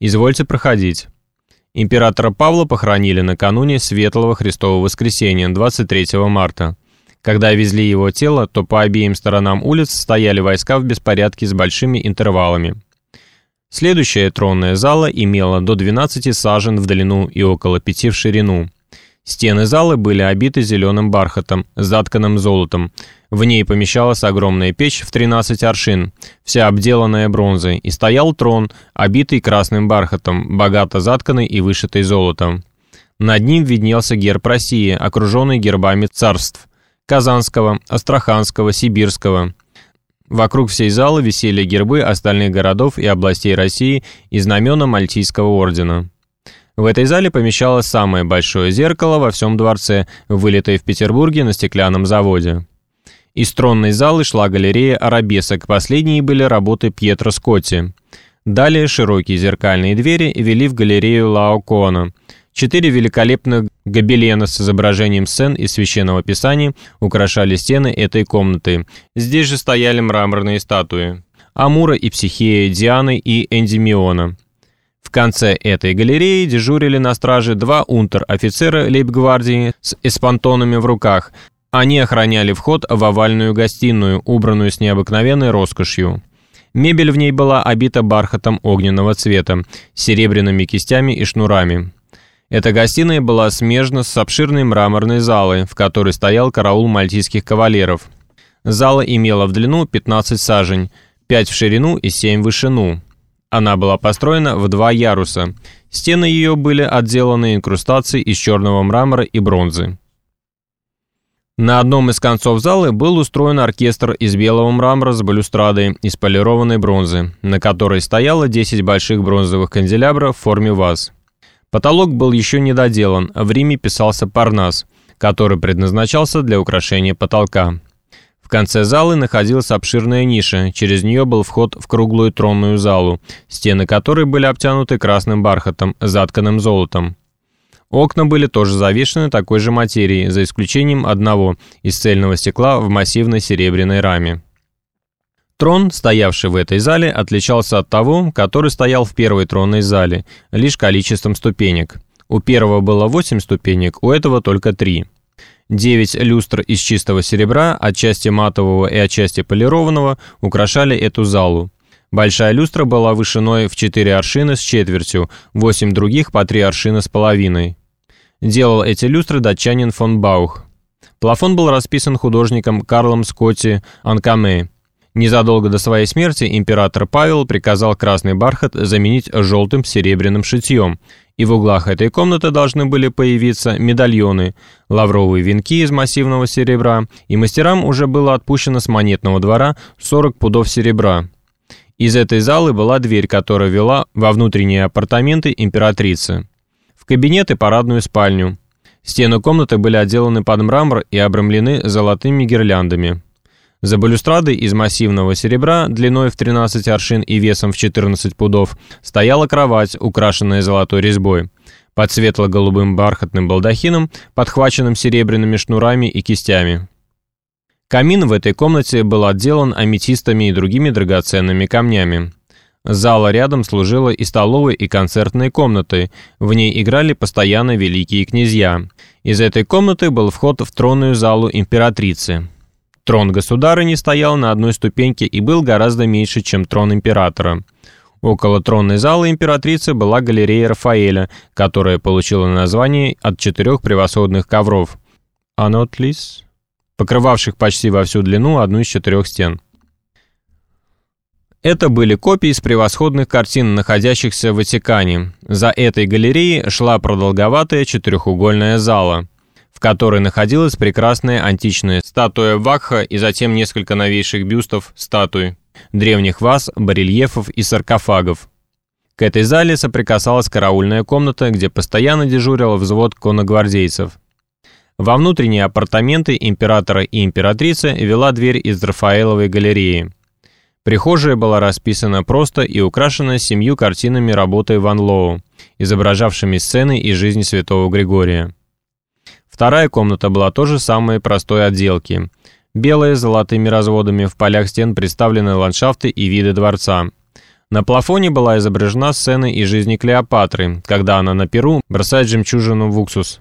Извольте проходить. Императора Павла похоронили накануне Светлого Христового Воскресения, 23 марта. Когда везли его тело, то по обеим сторонам улиц стояли войска в беспорядке с большими интервалами. Следующая тронная зала имела до 12 сажен в длину и около 5 в ширину. Стены залы были обиты зеленым бархатом, затканным золотом. В ней помещалась огромная печь в 13 аршин, вся обделанная бронзой, и стоял трон, обитый красным бархатом, богато затканный и вышитый золотом. Над ним виднелся герб России, окруженный гербами царств – Казанского, Астраханского, Сибирского. Вокруг всей залы висели гербы остальных городов и областей России и знамена Мальтийского ордена. В этой зале помещалось самое большое зеркало во всем дворце, вылитое в Петербурге на стеклянном заводе. Из тронной залы шла галерея арабесок, последние были работы Пьетро Скотти. Далее широкие зеркальные двери вели в галерею Лаокона. Четыре великолепных гобелена с изображением сцен из Священного Писания украшали стены этой комнаты. Здесь же стояли мраморные статуи. Амура и Психея, Дианы и Эндимиона. В конце этой галереи дежурили на страже два унтер-офицера лейб-гвардии с эспантонами в руках. Они охраняли вход в овальную гостиную, убранную с необыкновенной роскошью. Мебель в ней была обита бархатом огненного цвета, серебряными кистями и шнурами. Эта гостиная была смежна с обширной мраморной залой, в которой стоял караул мальтийских кавалеров. Зала имела в длину 15 сажень, 5 в ширину и 7 в вышину. Она была построена в два яруса. Стены ее были отделаны инкрустацией из черного мрамора и бронзы. На одном из концов зала был устроен оркестр из белого мрамора с балюстрадой из полированной бронзы, на которой стояло 10 больших бронзовых канделябров в форме ваз. Потолок был еще не доделан, в Риме писался парнас, который предназначался для украшения потолка. В конце залы находилась обширная ниша, через нее был вход в круглую тронную залу, стены которой были обтянуты красным бархатом, затканным золотом. Окна были тоже завешены такой же материей, за исключением одного, из цельного стекла в массивной серебряной раме. Трон, стоявший в этой зале, отличался от того, который стоял в первой тронной зале, лишь количеством ступенек. У первого было 8 ступенек, у этого только 3. Девять люстр из чистого серебра, отчасти матового и отчасти полированного, украшали эту залу. Большая люстра была вышиной в 4 аршина с четвертью, 8 других по 3 аршина с половиной. Делал эти люстры датчанин фон Баух. Плафон был расписан художником Карлом Скотти Анкаме. Незадолго до своей смерти император Павел приказал красный бархат заменить желтым серебряным шитьем, и в углах этой комнаты должны были появиться медальоны, лавровые венки из массивного серебра, и мастерам уже было отпущено с монетного двора 40 пудов серебра. Из этой залы была дверь, которая вела во внутренние апартаменты императрицы. В кабинет и парадную спальню. Стены комнаты были отделаны под мрамор и обрамлены золотыми гирляндами. За балюстрадой из массивного серебра, длиной в 13 аршин и весом в 14 пудов, стояла кровать, украшенная золотой резьбой. Под светло-голубым бархатным балдахином, подхваченным серебряными шнурами и кистями. Камин в этой комнате был отделан аметистами и другими драгоценными камнями. Зала рядом служила и столовой, и концертной комнатой. В ней играли постоянно великие князья. Из этой комнаты был вход в тронную залу императрицы. Трон государыни стоял на одной ступеньке и был гораздо меньше, чем трон императора. Около тронной залы императрицы была галерея Рафаэля, которая получила название от четырех превосходных ковров «Анотлис», покрывавших почти во всю длину одну из четырех стен. Это были копии из превосходных картин, находящихся в Ватикане. За этой галереей шла продолговатая четырехугольная зала – в которой находилась прекрасная античная статуя Вакха и затем несколько новейших бюстов статуй, древних ваз, барельефов и саркофагов. К этой зале соприкасалась караульная комната, где постоянно дежурил взвод конногвардейцев. Во внутренние апартаменты императора и императрицы вела дверь из Рафаэловой галереи. Прихожая была расписана просто и украшена семью картинами работы Ван Лоу, изображавшими сцены из жизни святого Григория. Вторая комната была тоже самой простой отделки. Белые с золотыми разводами в полях стен представлены ландшафты и виды дворца. На плафоне была изображена сцена из жизни Клеопатры, когда она на перу бросает жемчужину в уксус.